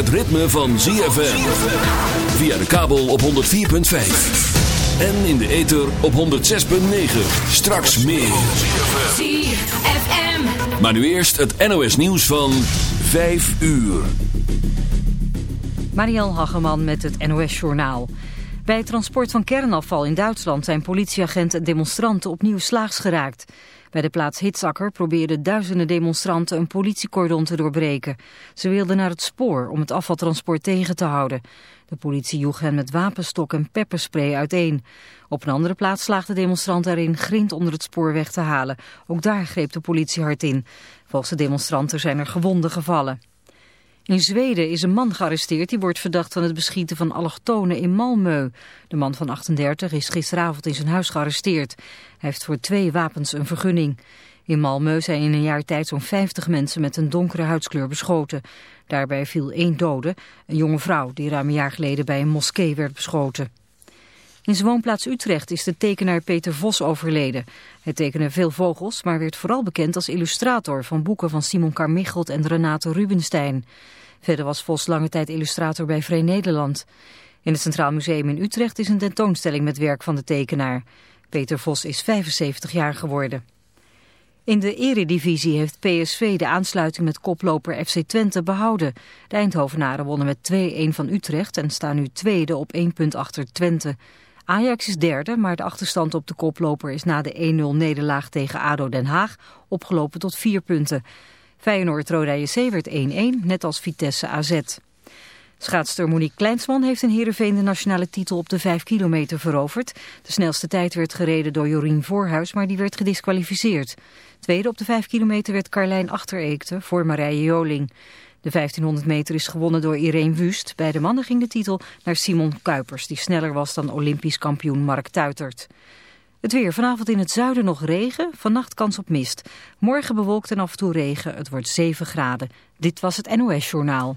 het ritme van ZFM. Via de kabel op 104.5. En in de ether op 106.9. Straks meer. ZFM. Maar nu eerst het NOS nieuws van 5 uur. Marielle Hageman met het NOS Journaal. Bij het transport van kernafval in Duitsland zijn politieagenten en demonstranten opnieuw slaags geraakt. Bij de plaats Hitzakker probeerden duizenden demonstranten een politiecordon te doorbreken. Ze wilden naar het spoor om het afvaltransport tegen te houden. De politie joeg hen met wapenstok en pepperspray uiteen. Op een andere plaats slaagden demonstranten erin grind onder het spoor weg te halen. Ook daar greep de politie hard in. Volgens de demonstranten zijn er gewonden gevallen. In Zweden is een man gearresteerd die wordt verdacht van het beschieten van allochtonen in Malmö. De man van 38 is gisteravond in zijn huis gearresteerd. Hij heeft voor twee wapens een vergunning. In Malmö zijn in een jaar tijd zo'n 50 mensen met een donkere huidskleur beschoten. Daarbij viel één dode, een jonge vrouw die ruim een jaar geleden bij een moskee werd beschoten. In zijn woonplaats Utrecht is de tekenaar Peter Vos overleden. Hij tekende veel vogels, maar werd vooral bekend als illustrator van boeken van Simon Carmichelt en Renate Rubenstein. Verder was Vos lange tijd illustrator bij Vrij Nederland. In het Centraal Museum in Utrecht is een tentoonstelling met werk van de tekenaar. Peter Vos is 75 jaar geworden. In de eredivisie heeft PSV de aansluiting met koploper FC Twente behouden. De Eindhovenaren wonnen met 2-1 van Utrecht en staan nu tweede op 1 punt achter Twente. Ajax is derde, maar de achterstand op de koploper is na de 1-0 nederlaag tegen ADO Den Haag opgelopen tot 4 punten. Feyenoord-Roda JC werd 1-1, net als Vitesse AZ. Schaatster Monique Kleinsman heeft in Heerenveen de nationale titel op de 5 kilometer veroverd. De snelste tijd werd gereden door Jorien Voorhuis, maar die werd gedisqualificeerd. Tweede op de 5 kilometer werd Carlijn Achtereekte voor Marije Joling. De 1500 meter is gewonnen door Irene Wust. Bij de mannen ging de titel naar Simon Kuipers, die sneller was dan Olympisch kampioen Mark Tuitert. Het weer. Vanavond in het zuiden nog regen, vannacht kans op mist. Morgen bewolkt en af en toe regen. Het wordt 7 graden. Dit was het NOS Journaal.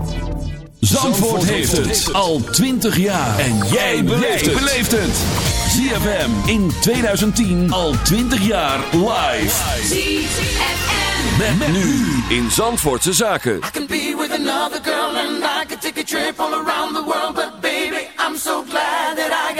Zandvoort, Zandvoort heeft, het. het al 20 jaar. En jij beleeft het. ZFM in 2010 al 20 jaar live. ZFM. Met, met nu in Zandvoortse Zaken. I can be with another girl and I can take a trip all around the world. But baby, I'm so glad that I...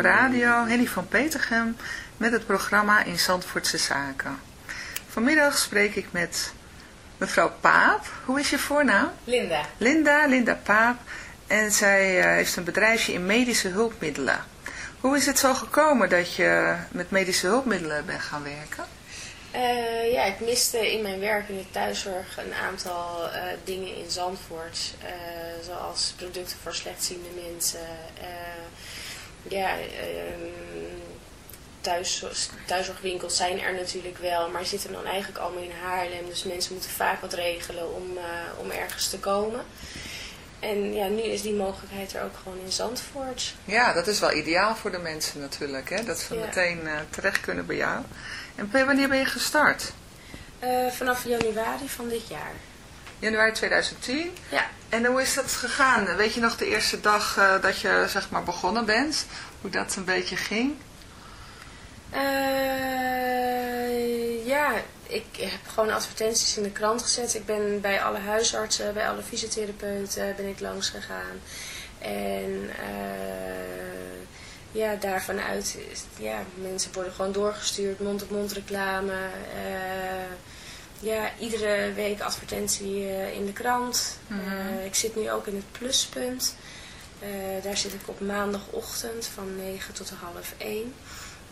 Radio, Henny van Petergem, met het programma In Zandvoortse Zaken. Vanmiddag spreek ik met mevrouw Paap. Hoe is je voornaam? Linda. Linda, Linda Paap. En zij eh, heeft een bedrijfje in medische hulpmiddelen. Hoe is het zo gekomen dat je met medische hulpmiddelen bent gaan werken? Eh, ja, ik miste in mijn werk in de thuiszorg een aantal eh, dingen in Zandvoort. Zoals producten voor slechtziende mensen, ja, ehm, thuis, thuiszorgwinkels zijn er natuurlijk wel, maar zitten dan eigenlijk allemaal in Haarlem. Dus mensen moeten vaak wat regelen om, eh, om ergens te komen. En ja, nu is die mogelijkheid er ook gewoon in Zandvoort. Ja, dat is wel ideaal voor de mensen natuurlijk, hè? dat ze meteen eh, terecht kunnen bij jou. En wanneer ben je gestart? Eh, vanaf januari van dit jaar. Januari 2010. Ja. En hoe is dat gegaan? Weet je nog de eerste dag eh, dat je zeg maar begonnen bent? Hoe dat een beetje ging? Eh, ja, ik heb gewoon advertenties in de krant gezet. Ik ben bij alle huisartsen, bij alle fysiotherapeuten ben ik langs gegaan. En eh, ja, daarvan uit, ja, mensen worden gewoon doorgestuurd, mond-op-mond reclame. Ja, iedere week advertentie eh, in de krant. Eh, ik zit nu ook in het pluspunt. Eh, daar zit ik op maandagochtend van 9 tot half 1.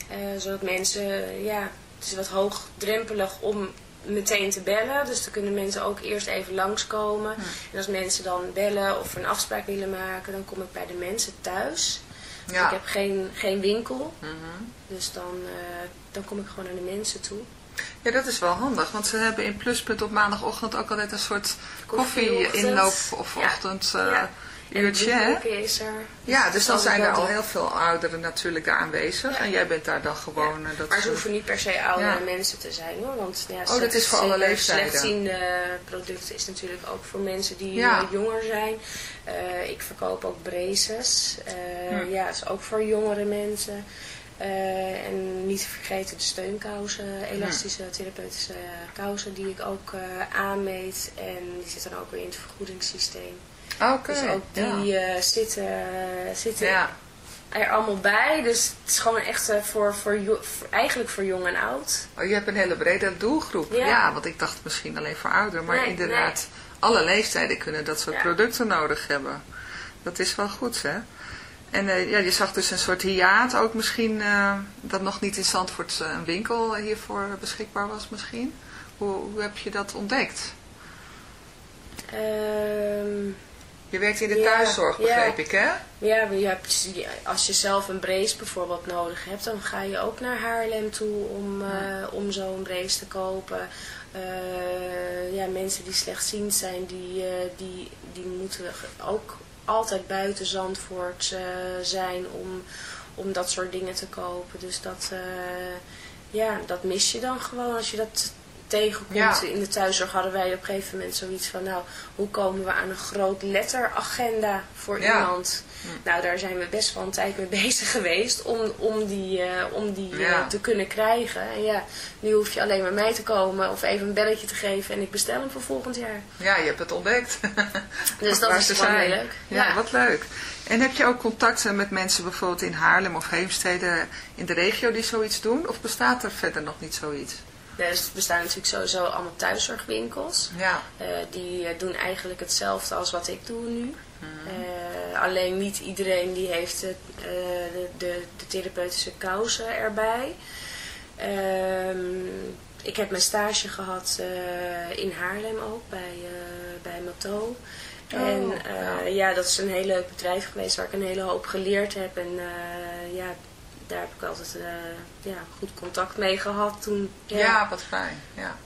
Eh, zodat mensen, ja, het is wat hoogdrempelig om meteen te bellen. Dus dan kunnen mensen ook eerst even langskomen. En als mensen dan bellen of een afspraak willen maken, dan kom ik bij de mensen thuis. Ja. ik heb geen, geen winkel. Mhm. Dus dan, dan kom ik gewoon naar de mensen toe. Ja, dat is wel handig, want ze hebben in Pluspunt op maandagochtend ook altijd een soort koffie-inloop of Ja. ochtend eh, Ja. Uurtje, hè? is er. Ja, dus dan zijn er al heel veel ouderen natuurlijk aanwezig. Ja. En jij bent daar dan gewoon... eh, dat Maar ze hoeven niet per se oudere Ja. mensen te zijn hoor. Want ja, Oh, dat is voor alle leeftijden. Slechtziende producten is natuurlijk ook voor mensen die Ja. eh, jonger zijn. Ik verkoop ook braces. Hm. Ja, is ook voor jongere mensen. Eh, en niet te vergeten de steunkousen, elastische therapeutische kousen die ik ook eh, aanmeet. En die zitten dan ook weer in het vergoedingssysteem. Oké, Dus ook die ja. eh, zitten, zitten Ja. er allemaal bij. Dus het is gewoon echt voor, voor, voor- eigenlijk voor jong en oud. Oh, je hebt een hele brede doelgroep. Ja. Want ik dacht misschien alleen voor ouderen. Maar Nee, inderdaad, alle leeftijden kunnen dat soort producten nodig hebben. Dat is wel goed, hè? En eh, ja, je zag dus een soort hiaat ook misschien, eh, dat nog niet in Zandvoort eh, een winkel hiervoor beschikbaar was misschien. Hoe, hoe heb je dat ontdekt? Ehm, Je werkt in de Ja, thuiszorg, ja. begreep ik, hè? ja, je hebt, als je zelf een brace bijvoorbeeld nodig hebt, dan ga je ook naar Haarlem toe om, om zo'n brace te kopen. Ja, mensen die slechtziend zijn, die, die, die moeten ook altijd buiten Zandvoort eh, zijn om, om dat soort dingen te kopen. Dus dat, eh, ja, dat mis je dan gewoon als je dat tegenkomt. Ja. In de thuiszorg hadden wij op een gegeven moment zoiets van, nou, hoe komen we aan een groot letteragenda voor Ja. iemand? Nou, daar zijn we best wel een tijd mee bezig geweest om, om die, eh, om die eh, te kunnen krijgen. En ja, nu hoef je alleen maar mij te komen of even een belletje te geven en ik bestel hem voor volgend jaar. Ja, je hebt het ontdekt. Dus dat is zijn. heel leuk. Ja, Ja. wat leuk. En heb je ook contacten met mensen bijvoorbeeld in Haarlem of Heemstede in de regio die zoiets doen? Of bestaat er verder nog niet zoiets? Er bestaan natuurlijk sowieso allemaal thuiszorgwinkels. Ja, Eh, die eh, doen eigenlijk hetzelfde als wat ik doe nu. Mhm. Eh, alleen niet iedereen die heeft de, de, de therapeutische kousen erbij. Ehm, ik heb mijn stage gehad eh, in Haarlem ook, bij, bij Mato. En Oh, eh, ja. ja. dat is een heel leuk bedrijf geweest waar ik een hele hoop geleerd heb. En ja, daar heb ik altijd eh, ja, goed contact mee gehad toen. ja. wat fijn. Ja.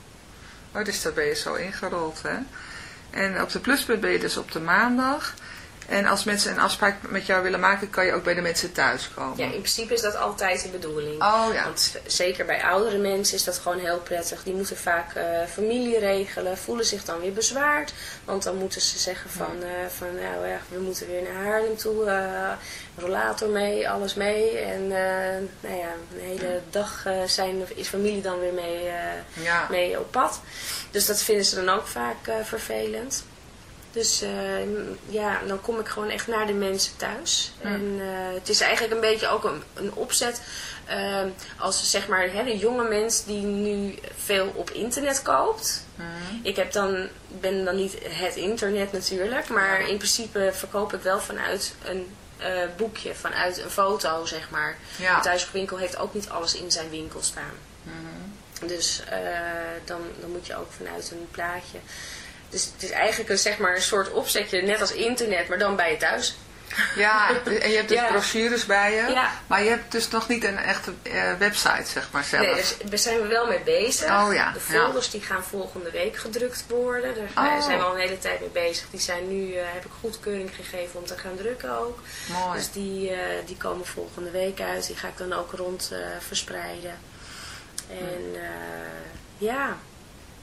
Oh, dus daar ben je zo ingerold, hè? En op de pluspunt ben je dus op de maandag. En als mensen een afspraak met jou willen maken, kan je ook bij de mensen thuis komen. Ja, in principe is dat altijd de bedoeling. Oh ja. Want zeker bij oudere mensen is dat gewoon heel prettig. Die moeten vaak eh, familie regelen, voelen zich dan weer bezwaard. Want dan moeten ze zeggen van, eh, van nou ja, we moeten weer naar Haarlem toe. eh, rollator mee, alles mee. En nou ja, een hele dag zijn, is familie dan weer mee, Ja. mee op pad. Dus dat vinden ze dan ook vaak vervelend. Dus eh, ja, dan kom ik gewoon echt naar de mensen thuis. En eh, het is eigenlijk een beetje ook een, een opzet. eh, als zeg maar hè, de jonge mens die nu veel op internet koopt. Ik heb dan, ben dan niet het internet natuurlijk. Maar in principe verkoop ik wel vanuit een eh, boekje, vanuit een foto zeg maar. Ja. De thuiswinkel heeft ook niet alles in zijn winkel staan. Dus eh, dan, dan moet je ook vanuit een plaatje. Dus het is eigenlijk een, zeg maar, een soort opzetje, net als internet, maar dan bij je thuis. Ja, en je hebt dus Ja. brochures bij je. Ja. Maar je hebt dus nog niet een echte eh, website, zeg maar, zelf. Nee, dus daar zijn we wel mee bezig. Oh ja, De folders die gaan volgende week gedrukt worden. Daar Oh. zijn we al een hele tijd mee bezig. Die zijn nu, eh, heb ik goedkeuring gegeven om te gaan drukken ook. Mooi. Dus die, eh, die komen volgende week uit. Die ga ik dan ook rond eh, verspreiden. En eh, ja,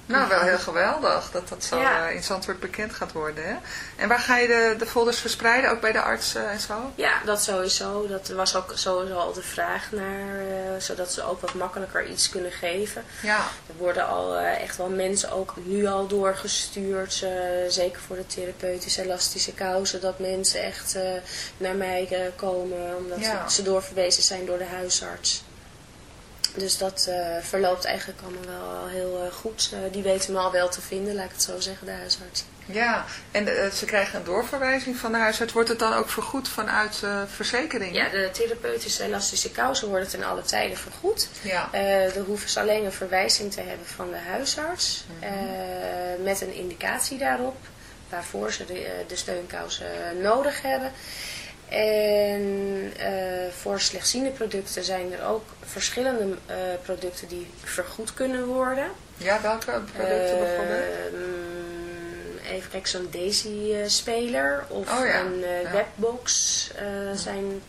Nou, wel heel geweldig dat dat zo Ja. eh, in Zandvoort bekend gaat worden. Hè? En waar ga je de, de folders verspreiden? Ook bij de artsen en zo? Ja, dat sowieso. Dat was ook sowieso al de vraag naar, eh, zodat ze ook wat makkelijker iets kunnen geven. Ja. Er worden al eh, echt wel mensen ook nu al doorgestuurd, eh, zeker voor de therapeutische elastische kousen, dat mensen echt eh, naar mij eh, komen omdat Ja. ze doorverwezen zijn door de huisarts. Dus dat eh, verloopt eigenlijk allemaal wel heel eh, goed. Eh, die weten me al wel te vinden, laat ik het zo zeggen, de huisarts. Ja, en ze krijgen een doorverwijzing van de huisarts. Wordt het dan ook vergoed vanuit verzekering? Ja, de therapeutische elastische kousen worden ten alle tijden vergoed. Ja. Dan hoeven ze alleen een verwijzing te hebben van de huisarts. Mhm. met een indicatie daarop. Waarvoor ze de, de steunkousen nodig hebben. En eh, voor slechtziende producten zijn er ook verschillende eh, producten die vergoed kunnen worden. Ja, welke producten bijvoorbeeld? Ehm, even kijken, zo'n Daisy-speler of Oh ja, een eh, ja. webbox eh, zijn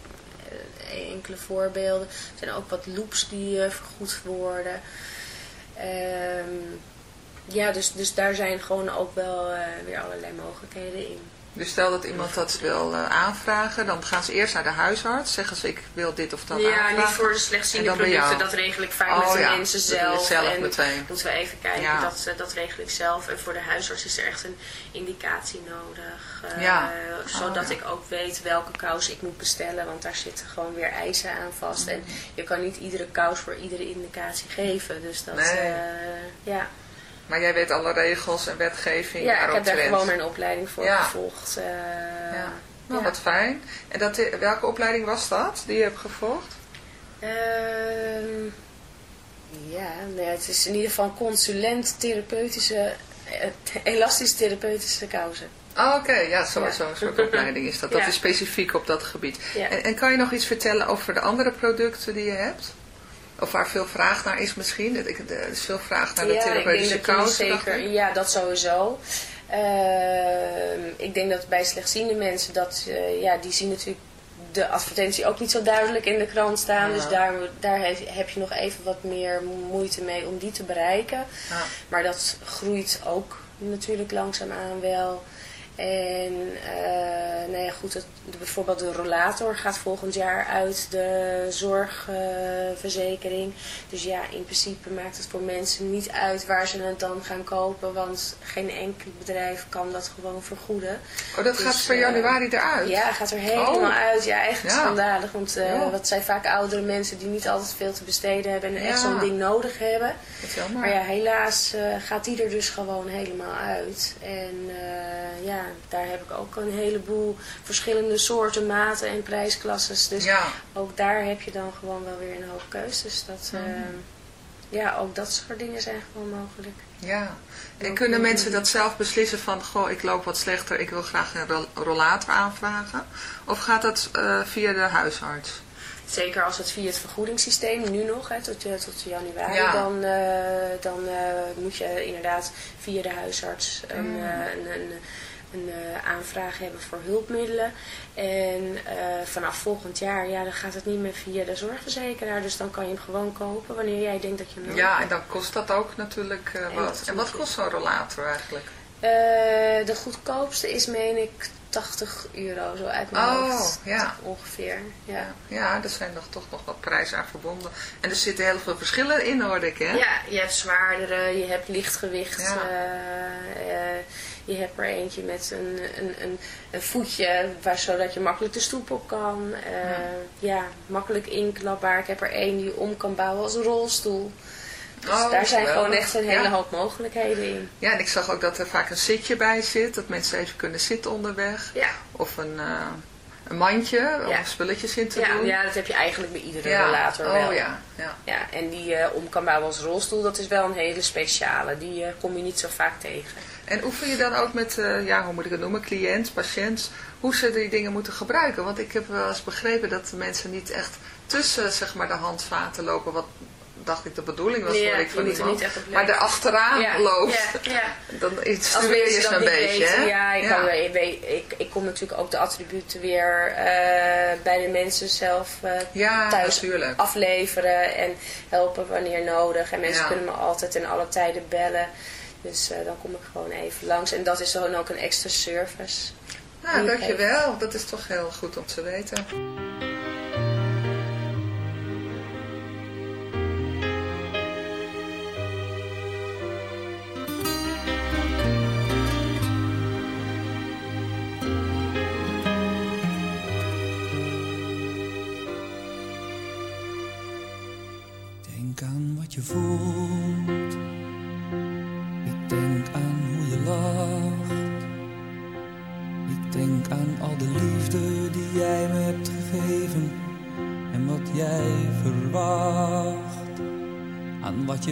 eh, enkele voorbeelden. Er zijn ook wat loops die eh, vergoed worden. Ehm, ja, dus, dus daar zijn gewoon ook wel eh, weer allerlei mogelijkheden in. Dus stel dat iemand dat wil eh, aanvragen, dan gaan ze eerst naar de huisarts. Zeggen ze, ik wil dit of dat ja, aanvragen. niet voor de En slechtziende producten, dat regel ik vaak Oh, met de ja, mensen zelf. zelf en meteen. moeten we even kijken, Ja. dat, eh, dat regel ik zelf. En voor de huisarts is er echt een indicatie nodig. eh, Ja. Zodat Oh, ik ook weet welke kous ik moet bestellen, want daar zitten gewoon weer eisen aan vast. En je kan niet iedere kous voor iedere indicatie geven. Dus dat, Nee. ja. Maar jij weet alle regels en wetgeving ja, ik heb daar gewoon mijn opleiding voor Ja. gevolgd. eh, Ja. Nou, ja. wat fijn. En dat, welke opleiding was dat die je hebt gevolgd? Ehm, ja, ja, het is in ieder geval consulent therapeutische, eh, elastisch therapeutische kousen. Oh, oké. Ja, zo- Ja. zo'n soort opleiding is dat. Dat Ja. is specifiek op dat gebied. Ja. En, en kan je nog iets vertellen over de andere producten die je hebt? Of waar veel vraag naar is misschien? Er is veel vraag naar de ja, therapeutische zeker, ik. ja, dat sowieso. Ehm, ik denk dat bij slechtziende mensen, dat, eh, ja, die zien natuurlijk de advertentie ook niet zo duidelijk in de krant staan. Ja. Dus daar, daar heb, heb je nog even wat meer moeite mee om die te bereiken. Ja. Maar dat groeit ook natuurlijk langzaamaan wel. En eh, nou ja, goed, het, bijvoorbeeld de rollator gaat volgend jaar uit de zorgverzekering. dus ja, in principe maakt het voor mensen niet uit waar ze het dan gaan kopen. Want geen enkel bedrijf kan dat gewoon vergoeden. Oh, dat Dus, gaat per eh, januari eruit? Ja, gaat er helemaal Oh. uit. Ja, echt Ja. schandalig. Want eh Ja. dat zijn vaak oudere mensen die niet altijd veel te besteden hebben en echt zo'n ding nodig hebben. Wat. Maar ja, helaas gaat die er dus gewoon helemaal uit. En ja, daar heb ik ook een heleboel verschillende soorten, maten en prijsklasses. Dus Ja. ook daar heb je dan gewoon wel weer een hoop keuzes. Dat, eh, ja, ook dat soort dingen zijn gewoon mogelijk. Ja. En kunnen mensen dat zelf beslissen van, goh, ik loop wat slechter, ik wil graag een rol- rollator aanvragen? Of gaat dat eh, via de huisarts? Zeker als het via het vergoedingssysteem, nu nog, hè, tot, eh, tot januari, Ja. dan, eh, dan eh, moet je inderdaad via de huisarts een, Mm. eh, een, een, een eh, aanvraag hebben voor hulpmiddelen. En eh, vanaf volgend jaar, ja, dan gaat het niet meer via de zorgverzekeraar. Dus dan kan je hem gewoon kopen wanneer jij denkt dat je hem Ja, en dan kost dat ook natuurlijk eh, wat. dat En wat kost zo'n rollator eigenlijk? Eh, de goedkoopste is, meen ik, 80 euro, zo uit mijn Oh, hoofd. ja. Ongeveer, ja. Ja, er zijn nog, toch nog wat prijzen aan verbonden. En er zitten heel veel verschillen in, hoorde ik, hè? Ja, je hebt zwaardere, je hebt lichtgewicht. Ja. Je hebt er eentje met een, een, een, een voetje, waar, zodat je makkelijk de stoep op kan. Eh, ja. makkelijk inklapbaar. Ik heb er één die je om kan bouwen als een rolstoel. Dus Oh, daar zijn gewoon echt een hele Ja. hoop mogelijkheden in. Ja, en ik zag ook dat er vaak een zitje bij zit. Dat mensen even kunnen zitten onderweg. Ja, Of een, eh, een mandje om Ja. spulletjes in te ja, doen. ja dat heb je eigenlijk bij iedere Ja. rollator oh, wel. ja. ja. Ja, en die je om kan bouwen als rolstoel, dat is wel een hele speciale. Die kom je niet zo vaak tegen. En oefen je dan ook met, eh, ja, hoe moet ik het noemen, cliënt, patiënt, hoe ze die dingen moeten gebruiken? Want ik heb wel eens begrepen dat de mensen niet echt tussen, zeg maar, de handvaten lopen, wat dacht ik de bedoeling was, Ja, ik van iemand. niet echt op maar letten. er achteraan ja, loopt, Ja, ja. dan instrueer je ze een beetje, weten, ja, ik, Kan, ik, ik, ik kom natuurlijk ook de attributen weer eh, bij de mensen zelf eh, thuis natuurlijk. afleveren en helpen wanneer nodig. En mensen kunnen me altijd in alle tijden bellen. Dus eh, dan kom ik gewoon even langs. En dat is dan ook een extra service. Nou, dankjewel. Dat is toch heel goed om te weten.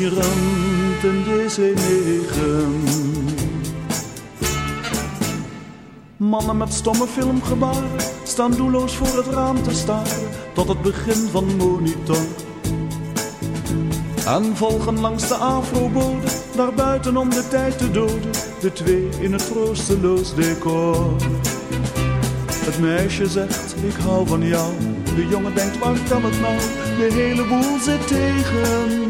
gierend een DC-9. Mannen met stomme filmgebaren staan doelloos voor het raam te staren tot het begin van de monitor. En volgen langs de afrobode, daar buiten om de tijd te doden, de twee in het troosteloos decor. Het meisje zegt, ik hou van jou. De jongen denkt, waar kan het nou? De hele boel zit tegen.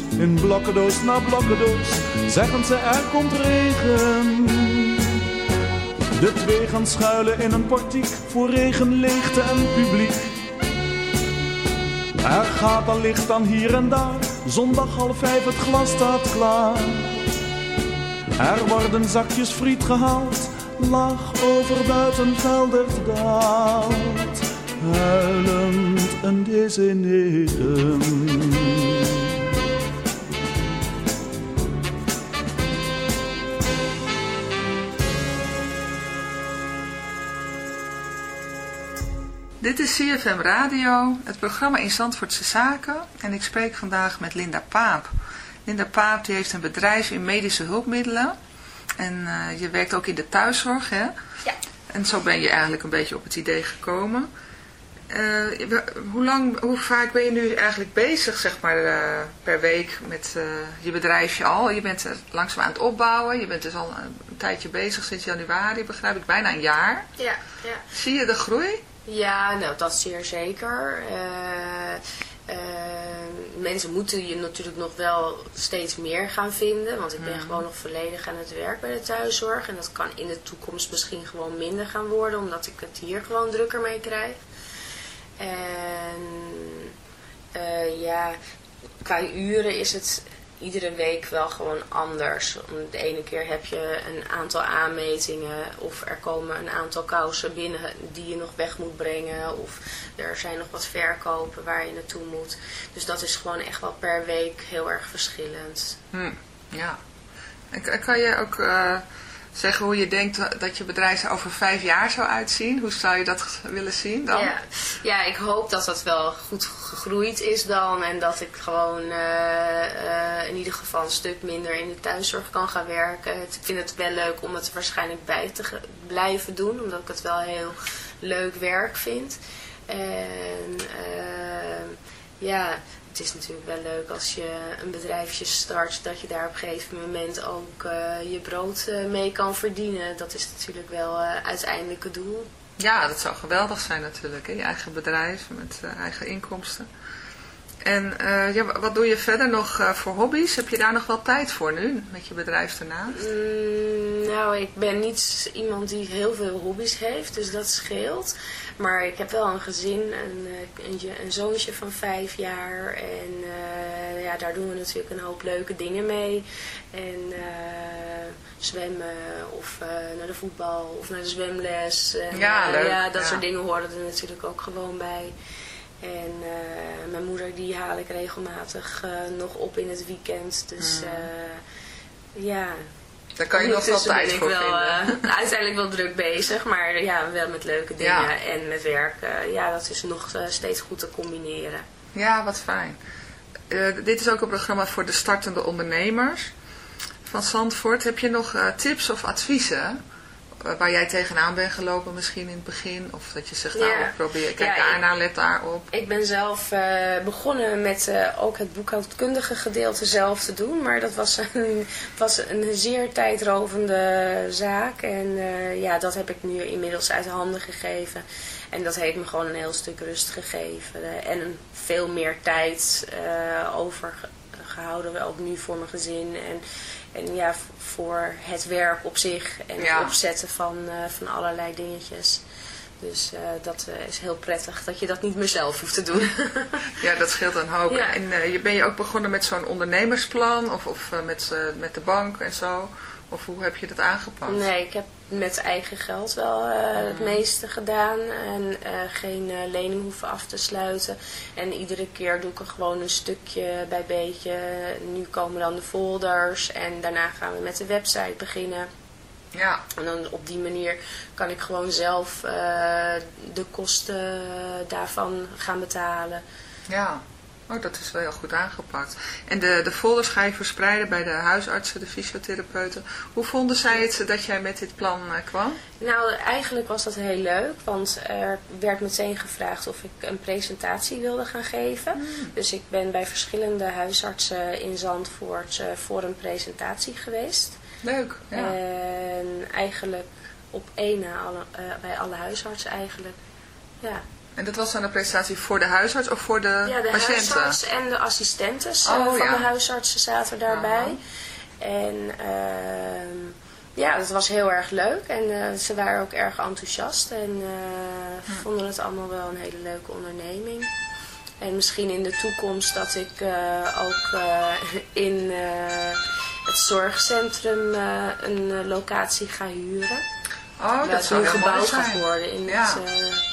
in blokkendoos na blokkendoos, zeggen ze er komt regen. De twee gaan schuilen in een portiek voor regen, leegte en publiek. Er gaat dan licht dan hier en daar, zondag half vijf het glas staat klaar. Er worden zakjes friet gehaald, laag over buitenveldert daalt. Huilend een desineren. Dit is CFM Radio, het programma in Zandvoortse Zaken. En ik spreek vandaag met Linda Paap. Linda Paap die heeft een bedrijf in medische hulpmiddelen. En eh, je werkt ook in de thuiszorg, hè? Ja. En zo ben je eigenlijk een beetje op het idee gekomen. Eh, hoe, lang, hoe vaak ben je nu eigenlijk bezig, zeg maar, eh, per week met je bedrijfje al? Je bent er langzaam aan het opbouwen. Je bent dus al een tijdje bezig sinds januari, begrijp ik. Bijna een jaar. Ja, ja. Zie je de groei? Ja, nou dat zeer zeker. Eh, eh, mensen moeten je natuurlijk nog wel steeds meer gaan vinden. Want ik ben gewoon nog volledig aan het werk bij de thuiszorg. En dat kan in de toekomst misschien gewoon minder gaan worden. Omdat ik het hier gewoon drukker mee krijg. En eh, ja, qua uren is het iedere week wel gewoon anders. De ene keer heb je een aantal aanmetingen of er komen een aantal kousen binnen die je nog weg moet brengen. Of er zijn nog wat verkopen waar je naartoe moet. Dus dat is gewoon echt wel per week heel erg verschillend. Hm, ja. Kan je ook eh, zeggen hoe je denkt dat je bedrijf er over vijf jaar zou uitzien? Hoe zou je dat willen zien dan? Ja. ik hoop dat dat wel goed gegroeid is dan. En dat ik gewoon eh, eh, in ieder geval een stuk minder in de thuiszorg kan gaan werken. Ik vind het wel leuk om het waarschijnlijk bij te blijven doen. Omdat ik het wel heel leuk werk vind. En eh, ja, het is natuurlijk wel leuk als je een bedrijfje start. Dat je daar op een gegeven moment ook eh, je brood eh, mee kan verdienen. Dat is natuurlijk wel eh uiteindelijk het doel. Ja, dat zou geweldig zijn natuurlijk. Hè? Je eigen bedrijf met eigen inkomsten. En ja, wat doe je verder nog voor hobby's? Heb je daar nog wel tijd voor nu, met je bedrijf ernaast? Mm, nou, ik ben niet iemand die heel veel hobby's heeft, dus dat scheelt. Maar ik heb wel een gezin, een, eh, een, je- een zoontje van vijf jaar. En eh, ja, daar doen we natuurlijk een hoop leuke dingen mee. En eh, zwemmen of eh, naar de voetbal of naar de zwemles. En, Ja, eh, leuk, ja, dat ja. soort dingen horen er natuurlijk ook gewoon bij. En eh, mijn moeder die haal ik regelmatig eh, nog op in het weekend. Dus Mm. eh, ja, Daar kan je nog wel tijd voor wel, vinden. eh, uiteindelijk wel druk bezig, maar ja, wel met leuke dingen Ja. en met werk. eh, ja, dat is nog eh, steeds goed te combineren. Ja, wat fijn. Dit is ook een programma voor de startende ondernemers van Zandvoort. Heb je nog tips of adviezen waar jij tegenaan bent gelopen misschien in het begin? Of dat je zegt, nou, Ja. probeer, kijk Ja, daarna, let daarop. Ik ben zelf eh, begonnen met eh, ook het boekhoudkundige gedeelte zelf te doen. Maar dat was een, was een zeer tijdrovende zaak. En eh, ja, dat heb ik nu inmiddels uit handen gegeven. En dat heeft me gewoon een heel stuk rust gegeven. eh, en veel meer tijd eh overgehouden, ook nu voor mijn gezin. En, en ja, voor het werk op zich en Ja. het opzetten van, eh, van allerlei dingetjes. Dus eh, dat eh, is heel prettig dat je dat niet meer zelf hoeft te doen. Ja, dat scheelt een hoop. Ja. En je ben je ook begonnen met zo'n ondernemersplan of, of met, met de bank en zo? Of hoe heb je dat aangepakt? nee, ik heb met eigen geld wel eh, het meeste gedaan. En eh, geen eh, lening hoeven af te sluiten. En iedere keer doe ik er gewoon een stukje bij beetje. Nu komen dan de folders. En daarna gaan we met de website beginnen. Ja, En dan op die manier kan ik gewoon zelf de kosten daarvan gaan betalen. ja. Oh, dat is wel heel goed aangepakt. En de, de folders ga je verspreiden bij de huisartsen, de fysiotherapeuten. Hoe vonden zij het dat jij met dit plan eh, kwam? Nou, eigenlijk was dat heel leuk, want er werd meteen gevraagd of ik een presentatie wilde gaan geven. Dus ik ben bij verschillende huisartsen in Zandvoort eh, voor een presentatie geweest. Leuk, ja. En eigenlijk op één na alle, eh, bij alle huisartsen eigenlijk. Ja, En dat was dan een presentatie voor de huisarts of voor de, ja de patiënten? huisarts en de assistentes eh, Oh, van ja. de huisartsen zaten daarbij. En ehm, ja, dat was heel erg leuk. En eh, ze waren ook erg enthousiast. En eh, vonden het allemaal wel een hele leuke onderneming. En misschien in de toekomst dat ik ook in het zorgcentrum een locatie ga huren. Oh, dat het zou heel mooi gebouwd zijn. gaat worden. In Ja. het,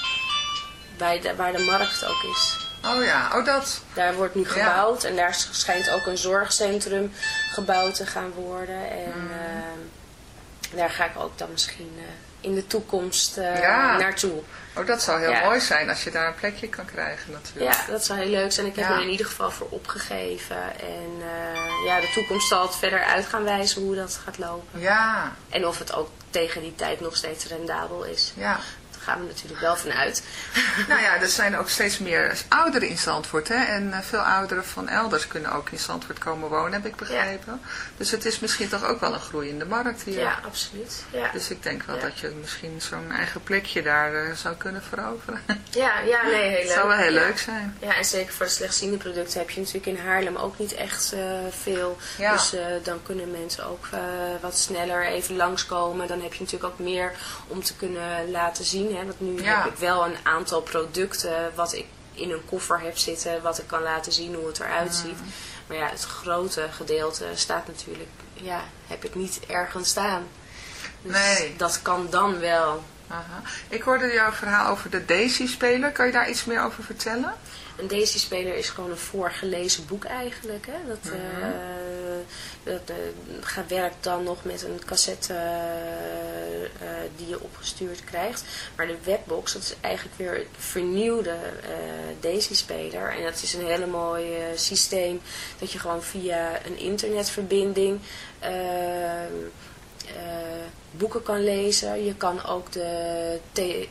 bij de, waar de markt ook is. Oh ja, oh dat. Daar wordt nu Ja. gebouwd en daar schijnt ook een zorgcentrum gebouwd te gaan worden. En Mm. eh, daar ga ik ook dan misschien eh, in de toekomst eh, Ja. naartoe. Oh, dat zou heel Ja. mooi zijn als je daar een plekje kan krijgen natuurlijk. Ja, dat zou heel leuk zijn. Ik heb er in ieder geval voor opgegeven. En eh, ja, de toekomst zal het verder uit gaan wijzen hoe dat gaat lopen. Ja, En of het ook tegen die tijd nog steeds rendabel is. ja. Gaan we natuurlijk wel van uit. Nou ja, er zijn ook steeds meer ouderen in Zandvoort. Hè? En eh, veel ouderen van elders kunnen ook in Zandvoort komen wonen, heb ik begrepen. Dus het is misschien toch ook wel een groeiende markt hier. Ja, absoluut. Ja. Dus ik denk wel Ja. dat je misschien zo'n eigen plekje daar eh, zou kunnen veroveren. Ja, ja, nee, heel leuk. Het zou wel heel leuk zijn. Ja, en zeker voor de slechtziende producten heb je natuurlijk in Haarlem ook niet echt eh, veel. Ja. Dus dan kunnen mensen ook wat sneller even langskomen. Dan heb je natuurlijk ook meer om te kunnen laten zien. Hè? Want nu Ja. heb ik wel een aantal producten wat ik in een koffer heb zitten. Wat ik kan laten zien hoe het eruit ziet. Maar ja, het grote gedeelte staat natuurlijk, ja, heb ik niet ergens staan. Dus Nee. dat kan dan wel. Aha. Ik hoorde jouw verhaal over de Daisy-speler. Kan je daar iets meer over vertellen? Een Daisy-speler is gewoon een voorgelezen boek eigenlijk. Hè? Dat, eh, dat eh, gaat- werkt dan nog met een cassette eh, die je opgestuurd krijgt. Maar de webbox, dat is eigenlijk weer een vernieuwde Daisy-speler. En dat is een hele mooi systeem dat je gewoon via een internetverbinding... eh, boeken kan lezen. Je kan ook de,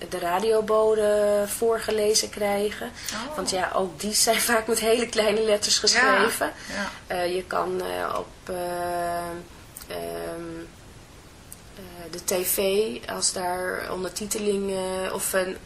de radioboden voorgelezen krijgen. Oh. Want ja, ook die zijn vaak met hele kleine letters geschreven. Ja. Eh, je kan eh, op eh, ehm, eh, de tv, als daar ondertiteling eh, of een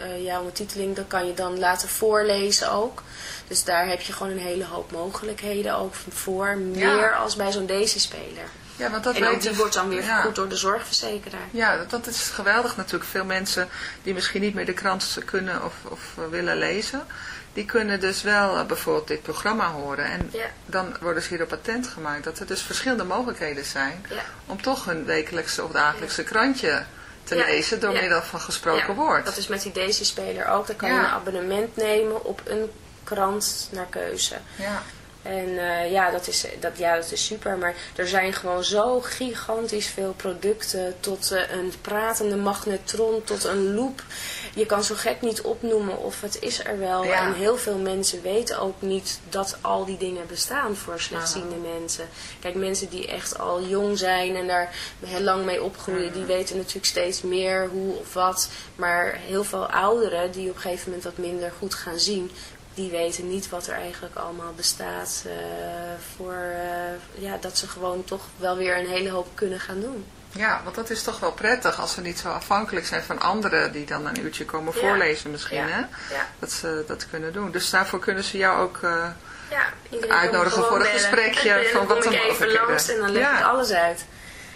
eh, ja, ondertiteling, dan kan je dan laten voorlezen ook. Dus daar heb je gewoon een hele hoop mogelijkheden ook voor. Meer als bij zo'n Daisy-speler. Ja, want dat En ook die wordt dan weer ja. vergoed door de zorgverzekeraar. Ja, dat, is geweldig natuurlijk. Veel mensen die misschien niet meer de krant kunnen of, of eh, willen lezen, die kunnen dus wel eh, bijvoorbeeld dit programma horen. En Ja. dan worden ze hier op patent gemaakt dat er dus verschillende mogelijkheden zijn Ja. om toch hun wekelijkse of dagelijkse krantje te lezen door middel van gesproken woord. Dat is met die Daisy-speler ook. Dan kan je een abonnement nemen op een krant naar keuze. Ja. En eh, ja, dat is, dat, ja, dat is super. Maar er zijn gewoon zo gigantisch veel producten. Tot eh, een pratende magnetron, tot een loop. Je kan zo gek niet opnoemen of het is er wel. Ja. En heel veel mensen weten ook niet dat al die dingen bestaan voor slechtziende mensen. Kijk, mensen die echt al jong zijn en daar heel lang mee opgroeien. Die weten natuurlijk steeds meer hoe of wat. Maar heel veel ouderen die op een gegeven moment wat minder goed gaan zien die weten niet wat er eigenlijk allemaal bestaat. eh, voor eh, ja, dat ze gewoon toch wel weer een hele hoop kunnen gaan doen. Ja, want dat is toch wel prettig als ze niet zo afhankelijk zijn van anderen die dan een uurtje komen Ja. voorlezen misschien. Ja. Hè? Ja. Dat ze dat kunnen doen. Dus daarvoor kunnen ze jou ook... eh, Uitnodigen voor een bellen. gesprekje En van dan wat kom de ik even langs en dan leg ik alles uit.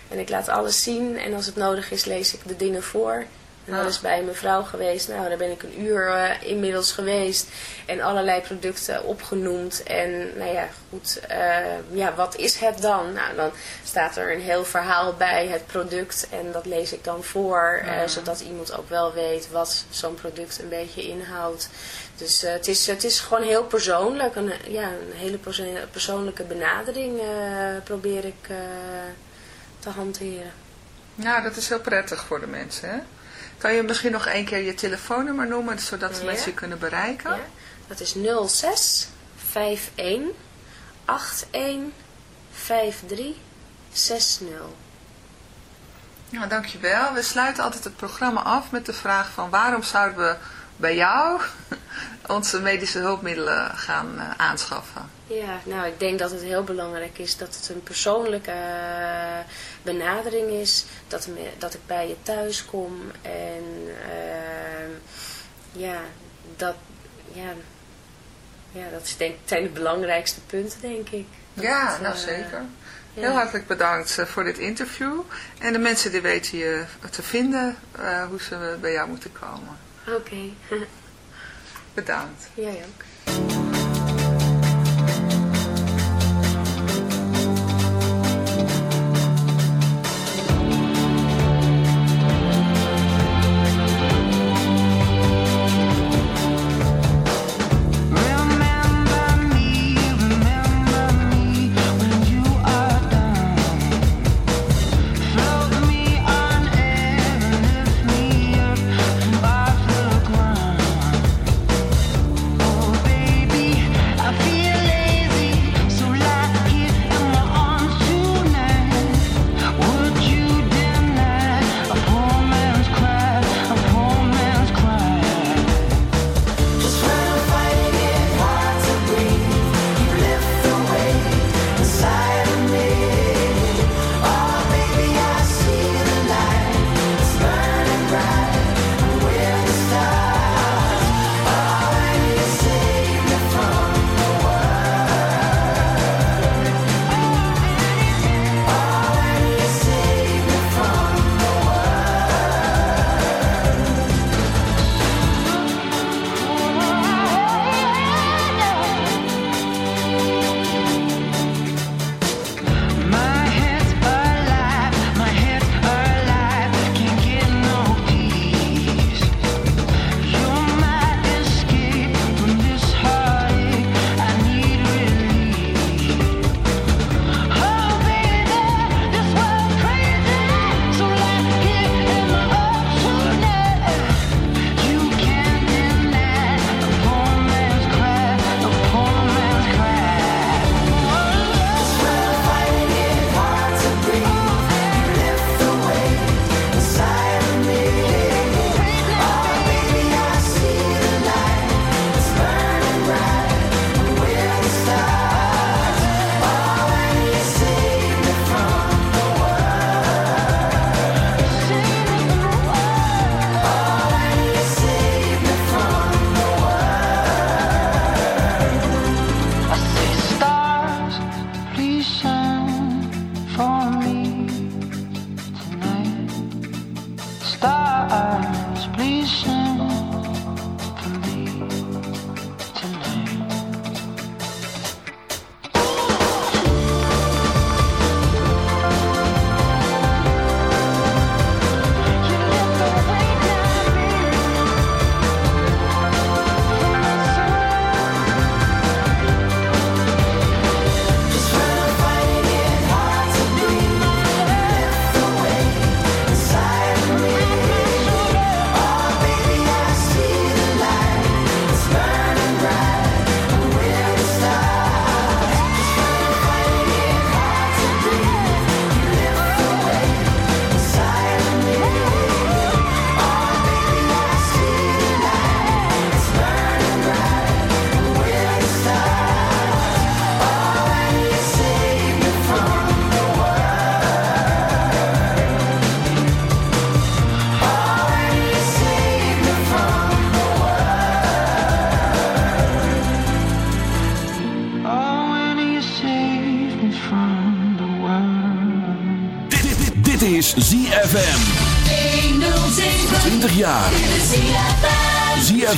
En ik laat alles zien en als het nodig is lees ik de dingen voor. En dat is bij mijn vrouw geweest. Nou, daar ben ik een uur eh, inmiddels geweest. En allerlei producten opgenoemd. En nou ja, goed. eh, ja, wat is het dan? Nou, dan staat er een heel verhaal bij het product. En dat lees ik dan voor. eh, Ja. zodat iemand ook wel weet wat zo'n product een beetje inhoudt. Dus het, is, het is gewoon heel persoonlijk. Een, ja, een hele perso- persoonlijke benadering probeer ik te hanteren. Nou, dat is heel prettig voor de mensen, hè? Kan je misschien nog één keer je telefoonnummer noemen, zodat Ja. mensen je kunnen bereiken? Ja, dat is 06 51 81 53 60. Nou, dankjewel. We sluiten altijd het programma af met de vraag van waarom zouden we bij jou onze medische hulpmiddelen gaan eh, aanschaffen? Ja, nou ik denk dat het heel belangrijk is dat het een persoonlijke eh, benadering is. Dat, me, dat ik bij je thuis kom en ehm, ja, dat, ja, ja, dat is denk, zijn de belangrijkste punten denk ik. Dat, ja, nou eh, zeker. ja. Heel hartelijk bedankt eh, voor dit interview. En de mensen die weten je te vinden, eh, hoe ze bij jou moeten komen. Oké, Bedankt. jij ook.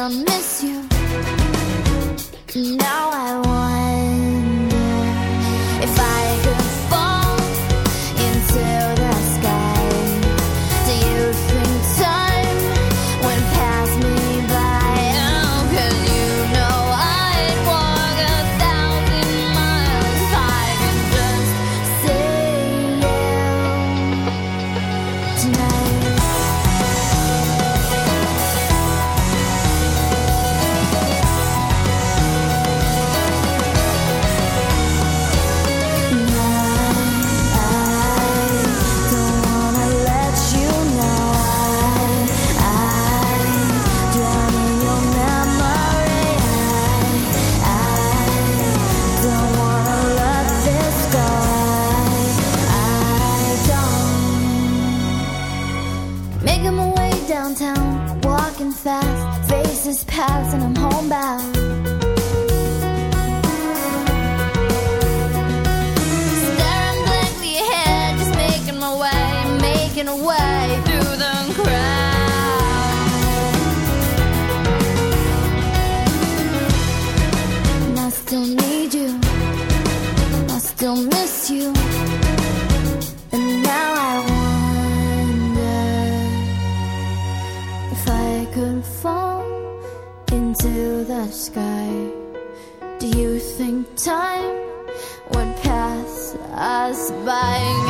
I'm about? Staring blankly ahead, just making my way, making a way through the time would pass us by.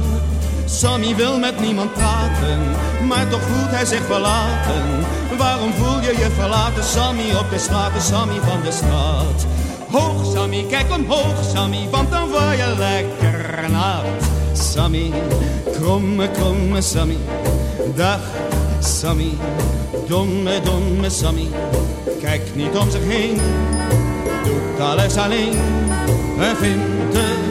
Sammy wil met niemand praten, maar toch voelt hij zich verlaten. Waarom voel je je verlaten, Sammy, op de straten, Sammy van de stad? Hoog Sammy, kijk omhoog Sammy, want dan word je lekker nat. Sammy, kromme, kromme Sammy, dag Sammy, domme, domme Sammy. Kijk niet om zich heen, doet alles alleen en vindt de